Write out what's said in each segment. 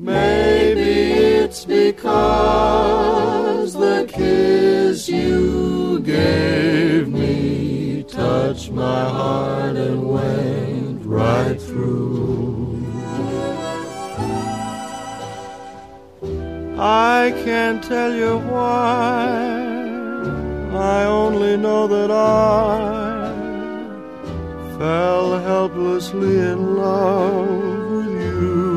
Maybe it's because the kiss you gave me touched my heart and went right through. I can't tell you why. I only know that I fell helplessly in love with you.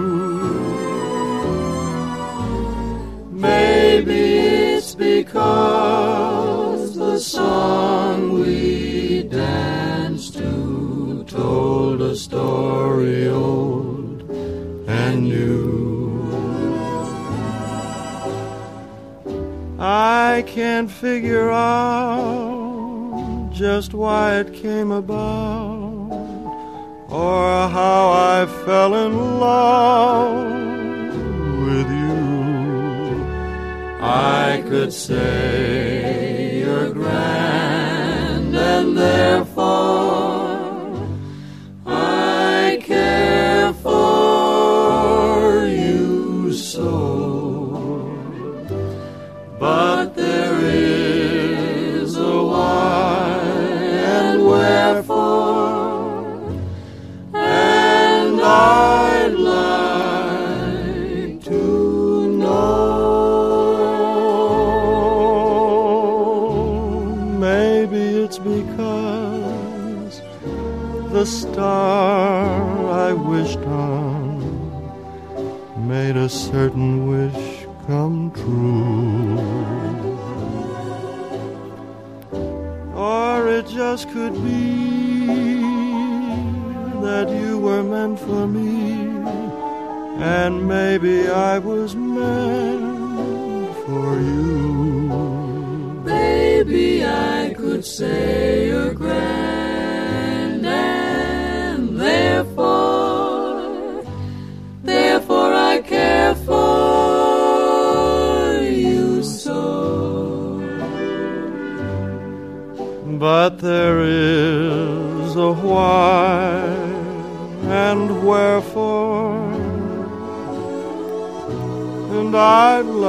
Because the song we danced to told a story old and new. I can't figure out just why it came about or how I fell in love with you. I could say you're grand and therefore the star I wished on made a certain wish come true. Or it just could be that you were meant for me, and maybe I was meant for you. Baby, I could say But there is a why and wherefore, and I'd like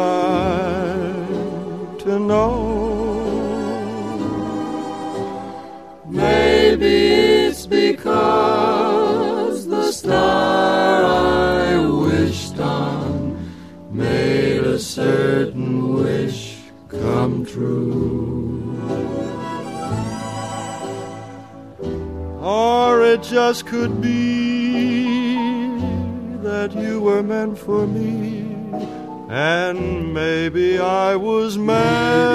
to know. Maybe it's because the star I wished on made a certain wish come true. It just could be that you were meant for me, and maybe I was meant.